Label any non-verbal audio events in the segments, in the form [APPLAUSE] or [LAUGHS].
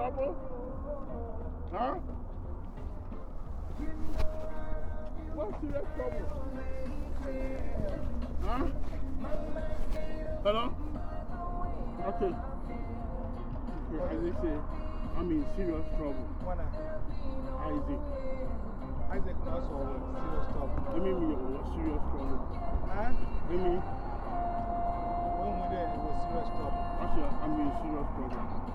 trouble? Huh? What serious trouble? Huh? Hello? Okay. Okay, Isaac say, I'm in serious trouble. Isaac. Isaac knows all serious trouble. Let me mean what serious trouble. Huh? Let me. When we there, it was serious trouble. Actually, I'm in serious trouble.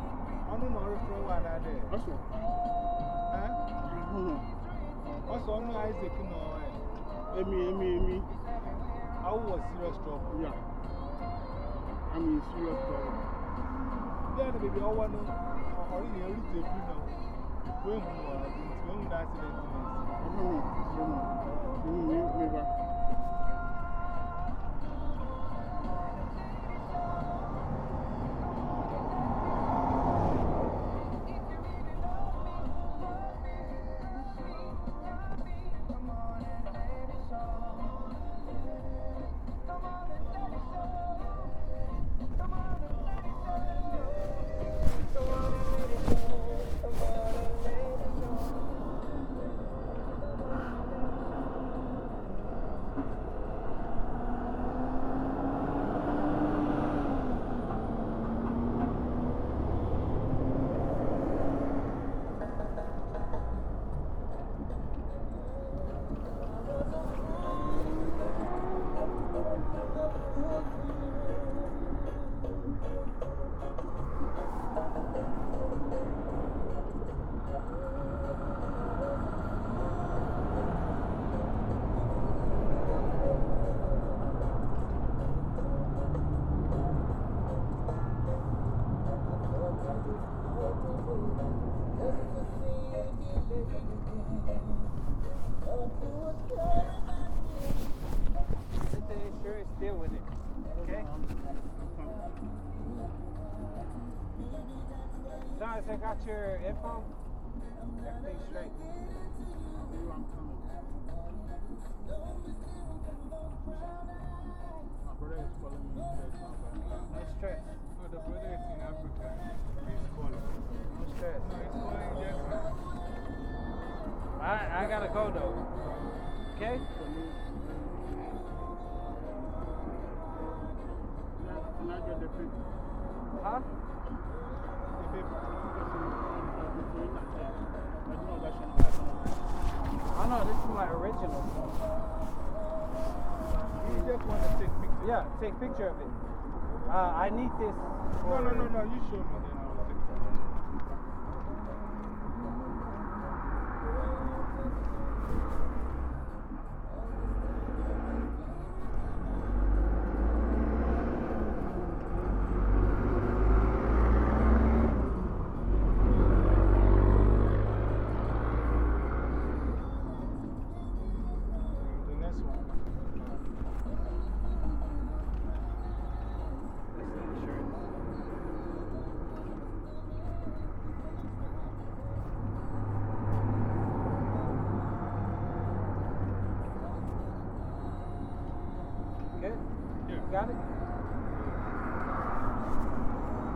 [LAUGHS] I don't know if you are there. That's what. Huh? I don't know. Also, I know Isaac, you know. Amy, Amy, Amy. I was serious trouble. Yeah. I'm in serious trouble. Then the baby, I want to know, or you know, you know, when we were when we accident. I don't know. I don't know. Maybe, maybe. John, I got your info? Everything's straight. My brother is calling me. No stress. Oh, the brother is in Africa. He's calling. No stress. He's calling just I, I gotta go though. Okay? Can I get the paper? Huh? The paper. I know, this is my original. He just want to take pictures. Yeah, take picture of it. Uh, I need this. No, no, no, no. You show me, Good? Yeah. You got it?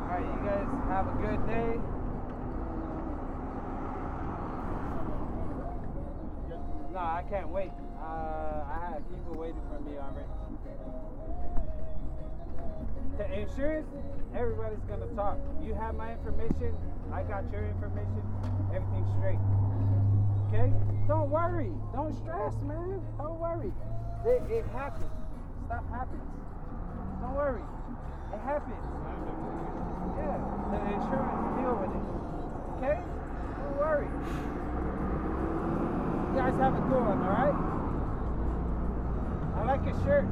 Alright, you guys have a good day. No, I can't wait. Uh, I have people waiting for me already. The insurance, everybody's gonna talk. You have my information, I got your information, everything's straight. Okay? Don't worry. Don't stress, man. Don't worry. It, it happens. Stuff happens. Don't worry. It happens. Yeah. The insurance deal with it. Okay? Don't worry. You guys have a good one, alright? I like your shirt.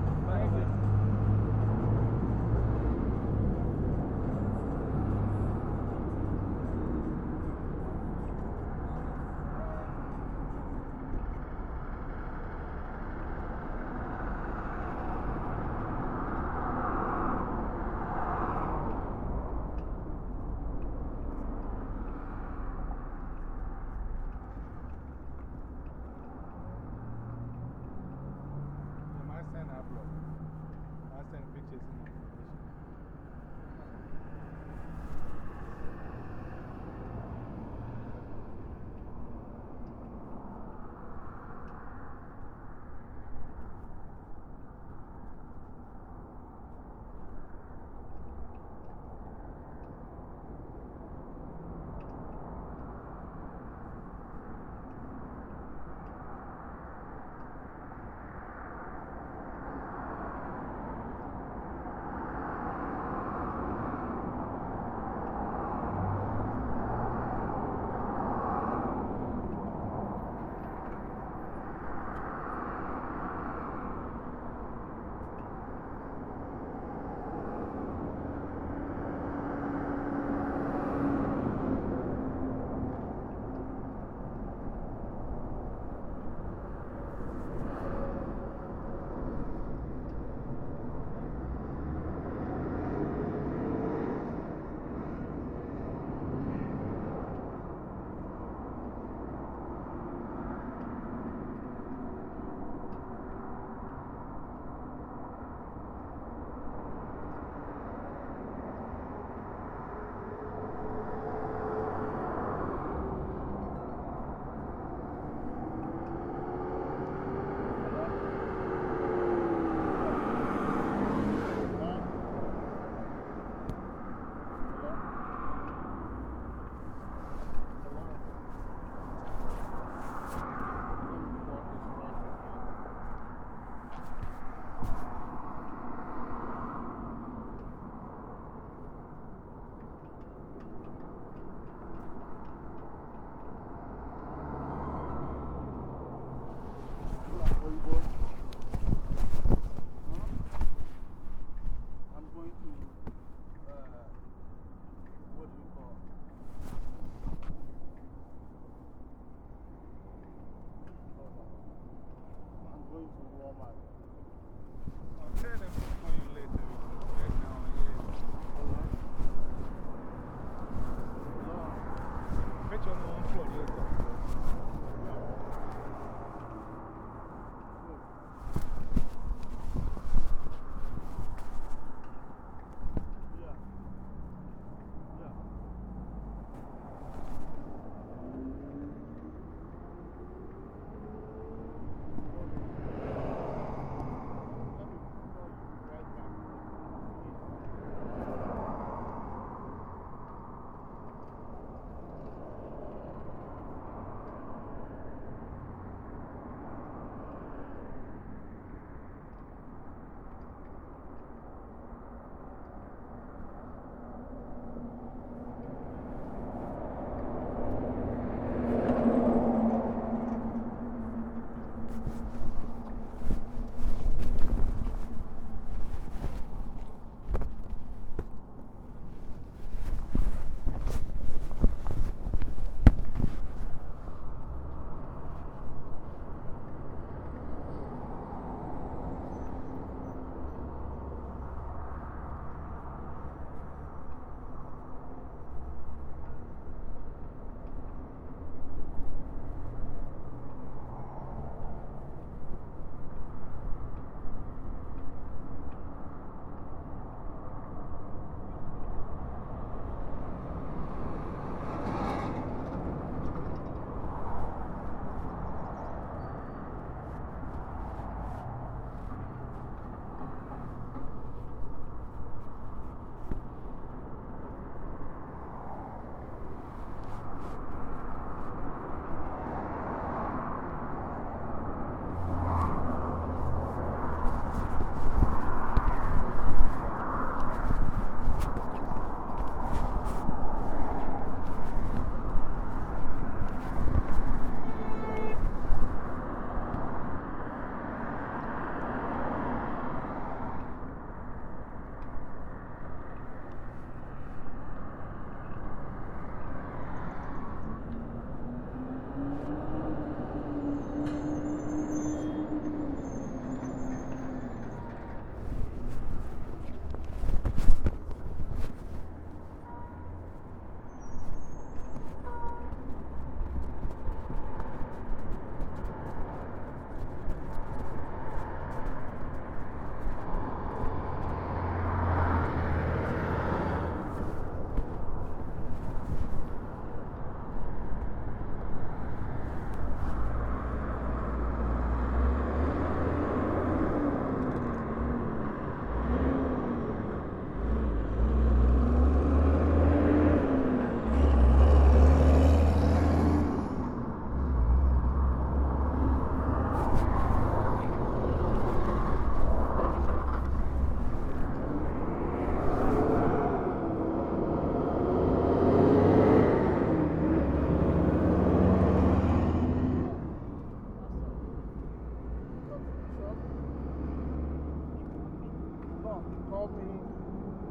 Call, call me.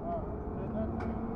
Uh,